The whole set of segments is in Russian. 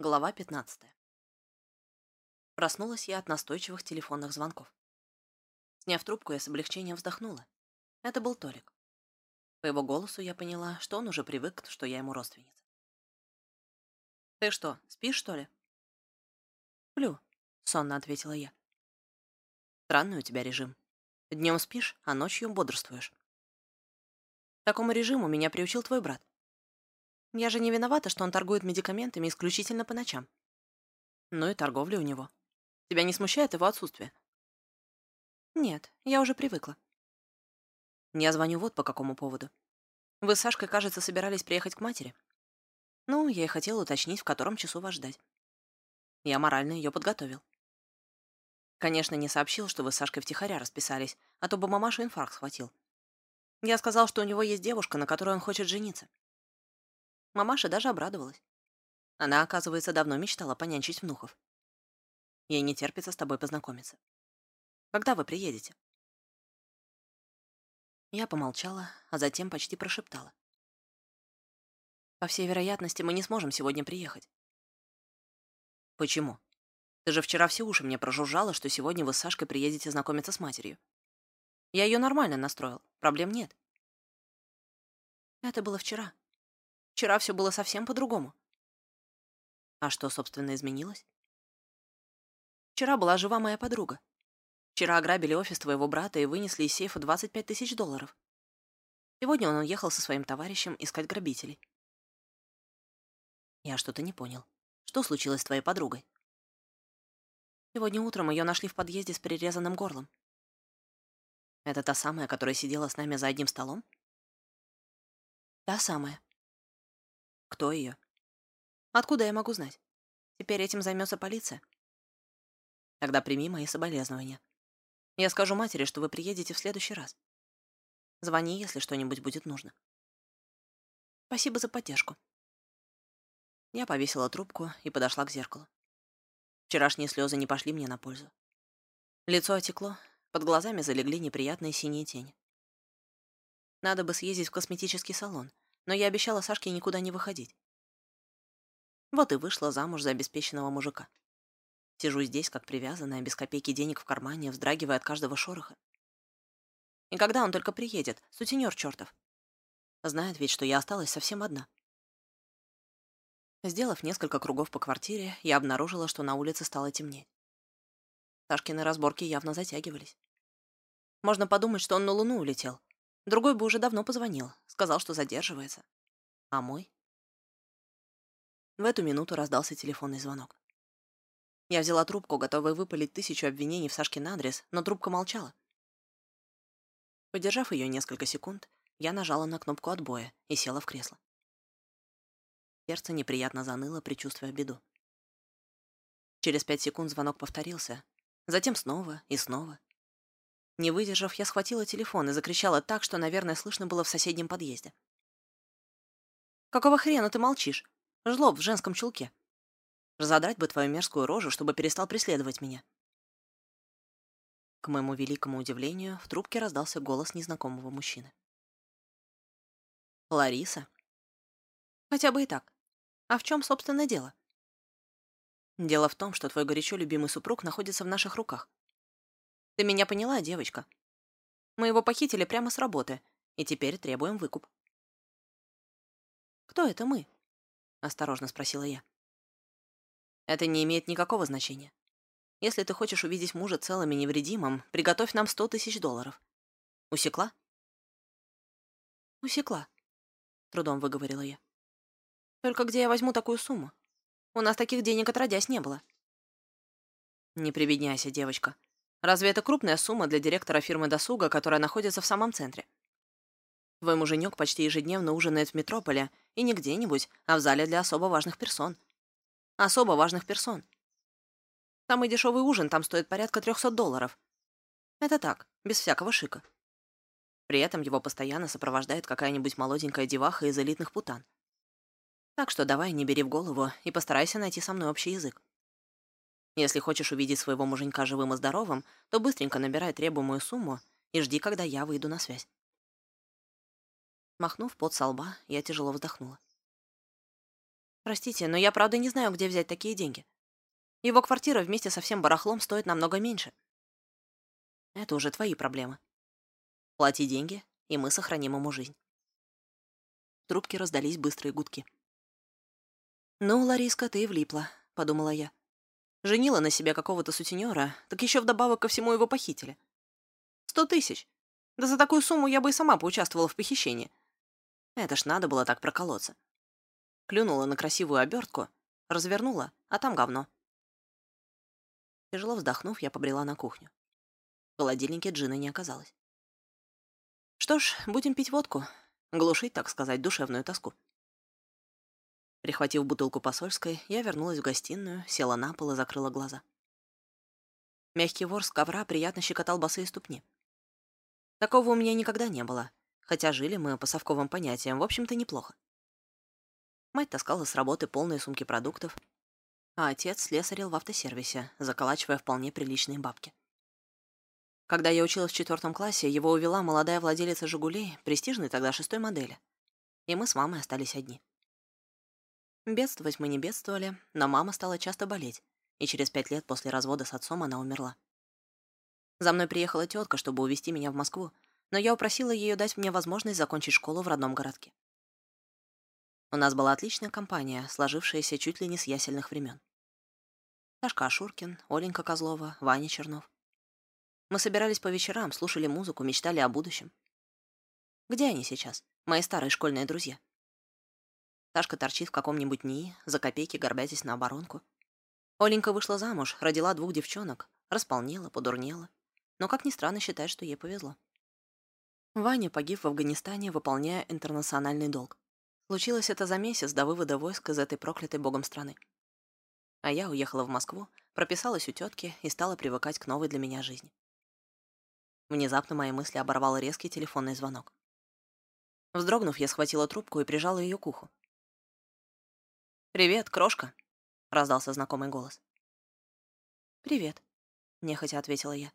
Глава 15. Проснулась я от настойчивых телефонных звонков. Сняв трубку, я с облегчением вздохнула. Это был Толик. По его голосу я поняла, что он уже привык, что я ему родственница. «Ты что, спишь, что ли?» «Сплю», — сонно ответила я. «Странный у тебя режим. Днем спишь, а ночью бодрствуешь. Такому режиму меня приучил твой брат. Я же не виновата, что он торгует медикаментами исключительно по ночам. Ну и торговля у него. Тебя не смущает его отсутствие? Нет, я уже привыкла. Я звоню вот по какому поводу. Вы с Сашкой, кажется, собирались приехать к матери. Ну, я и хотела уточнить, в котором часу вас ждать. Я морально ее подготовил. Конечно, не сообщил, что вы с Сашкой втихаря расписались, а то бы мамашу инфаркт схватил. Я сказал, что у него есть девушка, на которой он хочет жениться. Мамаша даже обрадовалась. Она, оказывается, давно мечтала понянчить внуков. Ей не терпится с тобой познакомиться. Когда вы приедете?» Я помолчала, а затем почти прошептала. «По всей вероятности, мы не сможем сегодня приехать». «Почему? Ты же вчера все уши мне прожужжала, что сегодня вы с Сашкой приедете знакомиться с матерью. Я ее нормально настроил, проблем нет». «Это было вчера», Вчера все было совсем по-другому. А что, собственно, изменилось? Вчера была жива моя подруга. Вчера ограбили офис твоего брата и вынесли из сейфа 25 тысяч долларов. Сегодня он уехал со своим товарищем искать грабителей. Я что-то не понял. Что случилось с твоей подругой? Сегодня утром ее нашли в подъезде с перерезанным горлом. Это та самая, которая сидела с нами за одним столом? Та самая. Кто ее? Откуда я могу знать? Теперь этим займется полиция. Тогда прими мои соболезнования. Я скажу матери, что вы приедете в следующий раз. Звони, если что-нибудь будет нужно. Спасибо за поддержку. Я повесила трубку и подошла к зеркалу. Вчерашние слезы не пошли мне на пользу. Лицо отекло, под глазами залегли неприятные синие тени. Надо бы съездить в косметический салон, но я обещала Сашке никуда не выходить. Вот и вышла замуж за обеспеченного мужика. Сижу здесь, как привязанная, без копейки денег в кармане, вздрагивая от каждого шороха. И когда он только приедет, сутенер чертов. Знает ведь, что я осталась совсем одна. Сделав несколько кругов по квартире, я обнаружила, что на улице стало темнеть. Сашкины разборки явно затягивались. Можно подумать, что он на Луну улетел, Другой бы уже давно позвонил, сказал, что задерживается. А мой? В эту минуту раздался телефонный звонок. Я взяла трубку, готовая выпалить тысячу обвинений в Сашкин адрес, но трубка молчала. Подержав ее несколько секунд, я нажала на кнопку отбоя и села в кресло. Сердце неприятно заныло, предчувствуя беду. Через пять секунд звонок повторился, затем снова и снова. Не выдержав, я схватила телефон и закричала так, что, наверное, слышно было в соседнем подъезде. «Какого хрена ты молчишь? Жлоб в женском чулке. Разодрать бы твою мерзкую рожу, чтобы перестал преследовать меня». К моему великому удивлению, в трубке раздался голос незнакомого мужчины. «Лариса?» «Хотя бы и так. А в чем, собственно, дело?» «Дело в том, что твой горячо любимый супруг находится в наших руках. Ты меня поняла, девочка? Мы его похитили прямо с работы, и теперь требуем выкуп. «Кто это мы?» — осторожно спросила я. «Это не имеет никакого значения. Если ты хочешь увидеть мужа целым и невредимым, приготовь нам сто тысяч долларов. Усекла?» «Усекла», — трудом выговорила я. «Только где я возьму такую сумму? У нас таких денег отродясь не было». «Не прибедняйся, девочка», Разве это крупная сумма для директора фирмы досуга, которая находится в самом центре? Твой муженек почти ежедневно ужинает в метрополе, и не где-нибудь, а в зале для особо важных персон. Особо важных персон. Самый дешевый ужин там стоит порядка 300 долларов. Это так, без всякого шика. При этом его постоянно сопровождает какая-нибудь молоденькая деваха из элитных путан. Так что давай не бери в голову и постарайся найти со мной общий язык. Если хочешь увидеть своего муженька живым и здоровым, то быстренько набирай требуемую сумму и жди, когда я выйду на связь. Махнув под со лба, я тяжело вздохнула. Простите, но я правда не знаю, где взять такие деньги. Его квартира вместе со всем барахлом стоит намного меньше. Это уже твои проблемы. Плати деньги, и мы сохраним ему жизнь. В трубке раздались быстрые гудки. «Ну, Лариска, ты влипла», — подумала я. Женила на себя какого-то сутенера, так еще вдобавок ко всему его похитили. Сто тысяч. Да за такую сумму я бы и сама поучаствовала в похищении. Это ж надо было так проколоться. Клюнула на красивую обертку, развернула, а там говно. Тяжело вздохнув, я побрела на кухню. В холодильнике джина не оказалось. Что ж, будем пить водку, глушить, так сказать, душевную тоску. Прихватив бутылку посольской, я вернулась в гостиную, села на пол и закрыла глаза. Мягкий ворс ковра приятно щекотал босые ступни. Такого у меня никогда не было, хотя жили мы по совковым понятиям, в общем-то, неплохо. Мать таскала с работы полные сумки продуктов, а отец слесарил в автосервисе, заколачивая вполне приличные бабки. Когда я училась в четвертом классе, его увела молодая владелица «Жигулей», престижной тогда шестой модели, и мы с мамой остались одни. Бедствовать мы не бедствовали, но мама стала часто болеть, и через пять лет после развода с отцом она умерла. За мной приехала тетка, чтобы увезти меня в Москву, но я упросила ее дать мне возможность закончить школу в родном городке. У нас была отличная компания, сложившаяся чуть ли не с ясельных времен. Сашка Ашуркин, Оленька Козлова, Ваня Чернов. Мы собирались по вечерам, слушали музыку, мечтали о будущем. Где они сейчас, мои старые школьные друзья? Сашка торчит в каком-нибудь НИИ, за копейки горбятясь на оборонку. Оленька вышла замуж, родила двух девчонок, располнела, подурнела. Но, как ни странно, считает, что ей повезло. Ваня погиб в Афганистане, выполняя интернациональный долг. Случилось это за месяц до вывода войск из этой проклятой богом страны. А я уехала в Москву, прописалась у тетки и стала привыкать к новой для меня жизни. Внезапно мои мысли оборвал резкий телефонный звонок. Вздрогнув, я схватила трубку и прижала ее к уху. «Привет, крошка», — раздался знакомый голос. «Привет», — нехотя ответила я.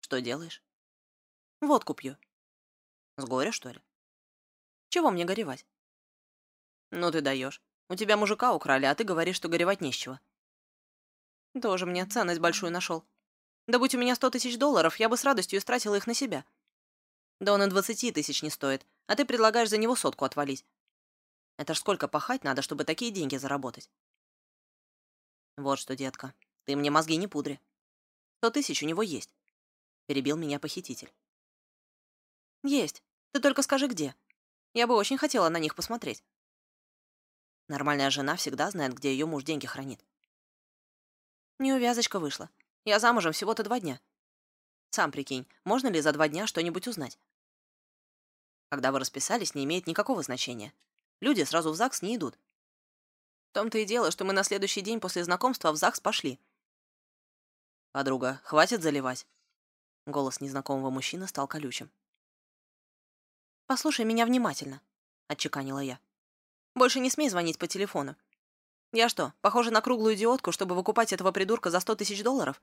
«Что делаешь?» «Водку пью». «С горя, что ли?» «Чего мне горевать?» «Ну ты даешь. У тебя мужика украли, а ты говоришь, что горевать не с чего». «Тоже мне ценность большую нашел. Да будь у меня сто тысяч долларов, я бы с радостью истратила их на себя. Да он и двадцати тысяч не стоит, а ты предлагаешь за него сотку отвалить. Это ж сколько пахать надо, чтобы такие деньги заработать. Вот что, детка, ты мне мозги не пудри. Сто тысяч у него есть. Перебил меня похититель. Есть. Ты только скажи, где. Я бы очень хотела на них посмотреть. Нормальная жена всегда знает, где ее муж деньги хранит. Неувязочка вышла. Я замужем всего-то два дня. Сам прикинь, можно ли за два дня что-нибудь узнать? Когда вы расписались, не имеет никакого значения. Люди сразу в ЗАГС не идут. В том-то и дело, что мы на следующий день после знакомства в ЗАГС пошли. «Подруга, хватит заливать». Голос незнакомого мужчины стал колючим. «Послушай меня внимательно», — отчеканила я. «Больше не смей звонить по телефону. Я что, похожа на круглую идиотку, чтобы выкупать этого придурка за сто тысяч долларов?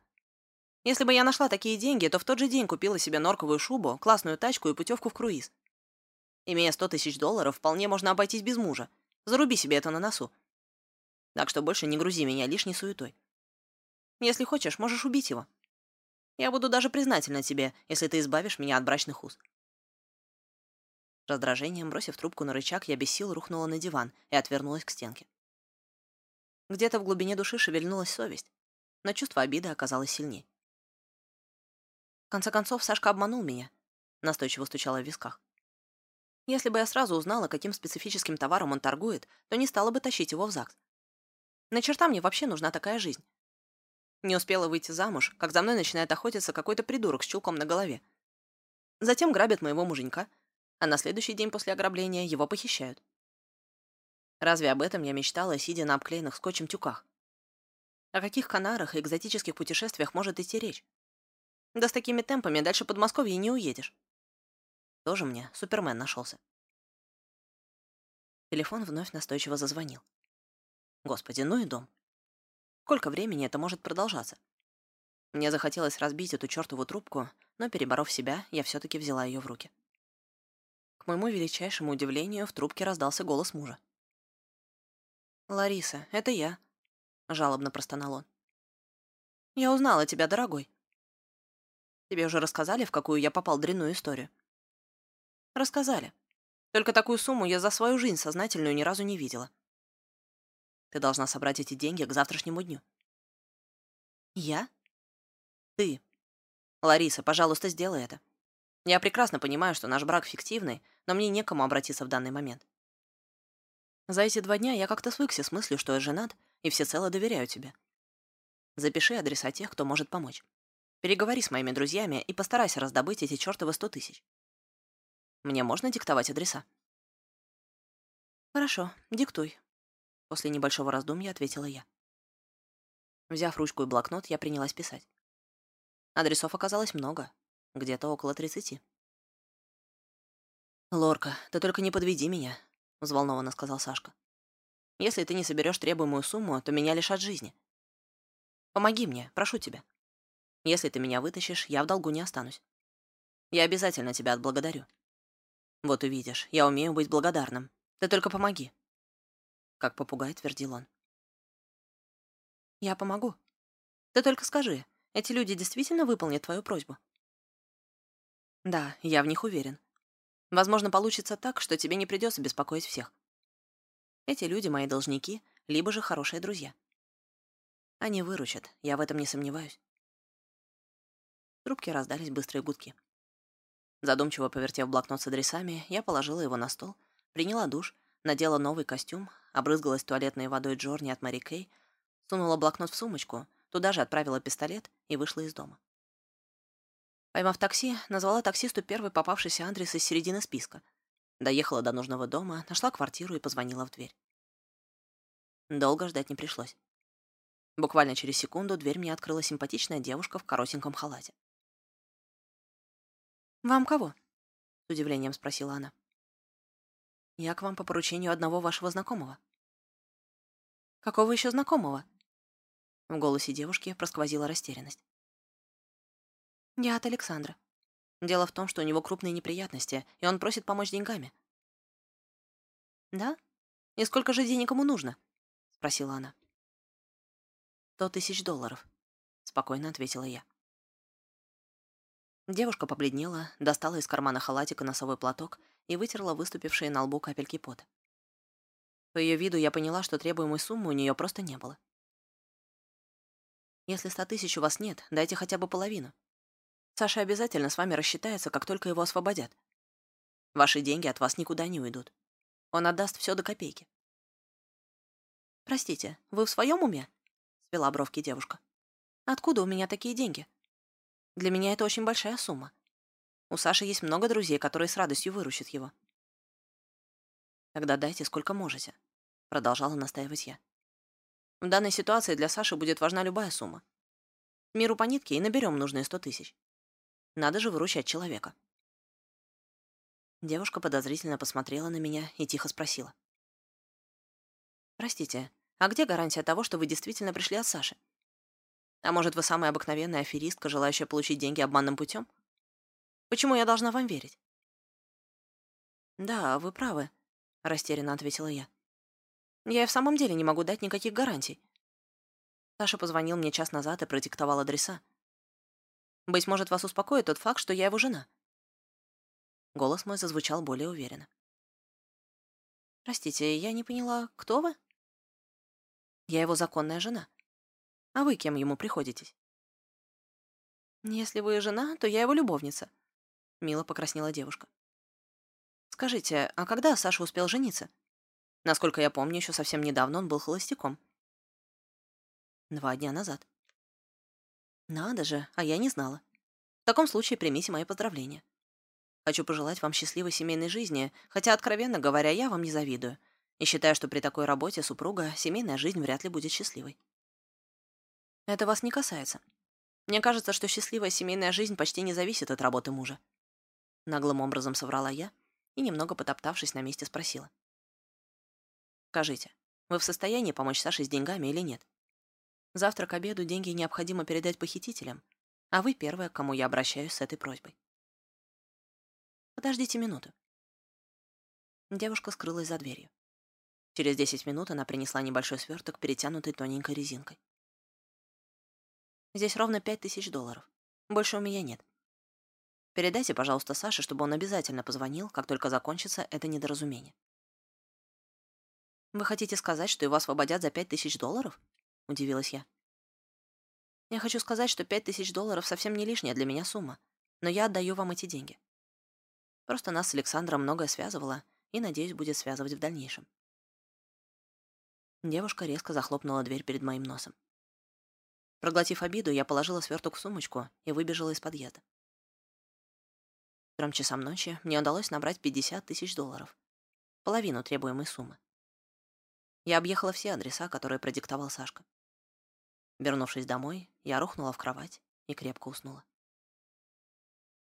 Если бы я нашла такие деньги, то в тот же день купила себе норковую шубу, классную тачку и путевку в круиз. Имея сто тысяч долларов, вполне можно обойтись без мужа. Заруби себе это на носу. Так что больше не грузи меня лишней суетой. Если хочешь, можешь убить его. Я буду даже признательна тебе, если ты избавишь меня от брачных уз. Раздражением, бросив трубку на рычаг, я без сил рухнула на диван и отвернулась к стенке. Где-то в глубине души шевельнулась совесть, но чувство обиды оказалось сильней. В конце концов, Сашка обманул меня, настойчиво стучала в висках. Если бы я сразу узнала, каким специфическим товаром он торгует, то не стала бы тащить его в ЗАГС. На черта мне вообще нужна такая жизнь? Не успела выйти замуж, как за мной начинает охотиться какой-то придурок с чулком на голове. Затем грабят моего муженька, а на следующий день после ограбления его похищают. Разве об этом я мечтала, сидя на обклеенных скотчем тюках? О каких канарах и экзотических путешествиях может идти речь? Да с такими темпами дальше Подмосковья не уедешь. Тоже мне Супермен нашелся. Телефон вновь настойчиво зазвонил. Господи, ну и дом. Сколько времени это может продолжаться? Мне захотелось разбить эту чертову трубку, но, переборов себя, я все-таки взяла ее в руки. К моему величайшему удивлению, в трубке раздался голос мужа. «Лариса, это я», — жалобно простонал он. «Я узнала тебя, дорогой. Тебе уже рассказали, в какую я попал дрянную историю?» «Рассказали. Только такую сумму я за свою жизнь сознательную ни разу не видела. Ты должна собрать эти деньги к завтрашнему дню». «Я?» «Ты. Лариса, пожалуйста, сделай это. Я прекрасно понимаю, что наш брак фиктивный, но мне некому обратиться в данный момент. За эти два дня я как-то свыкся с мыслью, что я женат и всецело доверяю тебе. Запиши адреса тех, кто может помочь. Переговори с моими друзьями и постарайся раздобыть эти чертовы сто тысяч. Мне можно диктовать адреса? Хорошо, диктуй. После небольшого раздумья ответила я. Взяв ручку и блокнот, я принялась писать. Адресов оказалось много, где-то около тридцати. «Лорка, ты только не подведи меня», — взволнованно сказал Сашка. «Если ты не соберешь требуемую сумму, то меня лишат жизни. Помоги мне, прошу тебя. Если ты меня вытащишь, я в долгу не останусь. Я обязательно тебя отблагодарю. Вот увидишь, я умею быть благодарным. Ты только помоги». Как попугай твердил он. «Я помогу. Ты только скажи, эти люди действительно выполнят твою просьбу?» «Да, я в них уверен. Возможно, получится так, что тебе не придется беспокоить всех. Эти люди мои должники, либо же хорошие друзья. Они выручат, я в этом не сомневаюсь. В трубке раздались быстрые гудки. Задумчиво повертев блокнот с адресами, я положила его на стол, приняла душ, надела новый костюм, обрызгалась туалетной водой Джорни от Мари Кей, сунула блокнот в сумочку, туда же отправила пистолет и вышла из дома. Поймав такси, назвала таксисту первый попавшийся адрес из середины списка. Доехала до нужного дома, нашла квартиру и позвонила в дверь. Долго ждать не пришлось. Буквально через секунду дверь мне открыла симпатичная девушка в коротеньком халате. «Вам кого?» — с удивлением спросила она. «Я к вам по поручению одного вашего знакомого». «Какого еще знакомого?» В голосе девушки просквозила растерянность. «Я от Александра. Дело в том, что у него крупные неприятности, и он просит помочь деньгами». «Да? И сколько же денег ему нужно?» — спросила она. «Сто тысяч долларов», — спокойно ответила я. Девушка побледнела, достала из кармана халатика носовой платок и вытерла выступившие на лбу капельки пота. По ее виду я поняла, что требуемой суммы у нее просто не было. «Если ста тысяч у вас нет, дайте хотя бы половину», Саша обязательно с вами рассчитается, как только его освободят. Ваши деньги от вас никуда не уйдут. Он отдаст все до копейки. «Простите, вы в своем уме?» — свела бровки девушка. «Откуда у меня такие деньги? Для меня это очень большая сумма. У Саши есть много друзей, которые с радостью выручат его». «Тогда дайте, сколько можете», — продолжала настаивать я. «В данной ситуации для Саши будет важна любая сумма. Миру по нитке и наберем нужные сто тысяч. Надо же выручать человека. Девушка подозрительно посмотрела на меня и тихо спросила. «Простите, а где гарантия того, что вы действительно пришли от Саши? А может, вы самая обыкновенная аферистка, желающая получить деньги обманным путем? Почему я должна вам верить?» «Да, вы правы», — растерянно ответила я. «Я и в самом деле не могу дать никаких гарантий. Саша позвонил мне час назад и продиктовал адреса. Быть может, вас успокоит тот факт, что я его жена». Голос мой зазвучал более уверенно. «Простите, я не поняла, кто вы?» «Я его законная жена. А вы кем ему приходитесь?» «Если вы жена, то я его любовница», — мило покраснела девушка. «Скажите, а когда Саша успел жениться? Насколько я помню, еще совсем недавно он был холостяком». «Два дня назад». Надо же, а я не знала. В таком случае примите мои поздравления. Хочу пожелать вам счастливой семейной жизни, хотя, откровенно говоря, я вам не завидую и считаю, что при такой работе супруга семейная жизнь вряд ли будет счастливой. Это вас не касается. Мне кажется, что счастливая семейная жизнь почти не зависит от работы мужа. Наглым образом соврала я и, немного потоптавшись на месте, спросила. Скажите, вы в состоянии помочь Саше с деньгами или нет? Завтра к обеду деньги необходимо передать похитителям, а вы первая, к кому я обращаюсь с этой просьбой. Подождите минуту. Девушка скрылась за дверью. Через 10 минут она принесла небольшой сверток, перетянутый тоненькой резинкой. Здесь ровно пять тысяч долларов. Больше у меня нет. Передайте, пожалуйста, Саше, чтобы он обязательно позвонил, как только закончится это недоразумение. «Вы хотите сказать, что его освободят за пять тысяч долларов?» — удивилась я. «Я хочу сказать, что пять тысяч долларов совсем не лишняя для меня сумма, но я отдаю вам эти деньги. Просто нас с Александром многое связывало и, надеюсь, будет связывать в дальнейшем». Девушка резко захлопнула дверь перед моим носом. Проглотив обиду, я положила сверток в сумочку и выбежала из подъезда. Трем часам ночи мне удалось набрать 50 тысяч долларов. Половину требуемой суммы. Я объехала все адреса, которые продиктовал Сашка. Вернувшись домой, я рухнула в кровать и крепко уснула.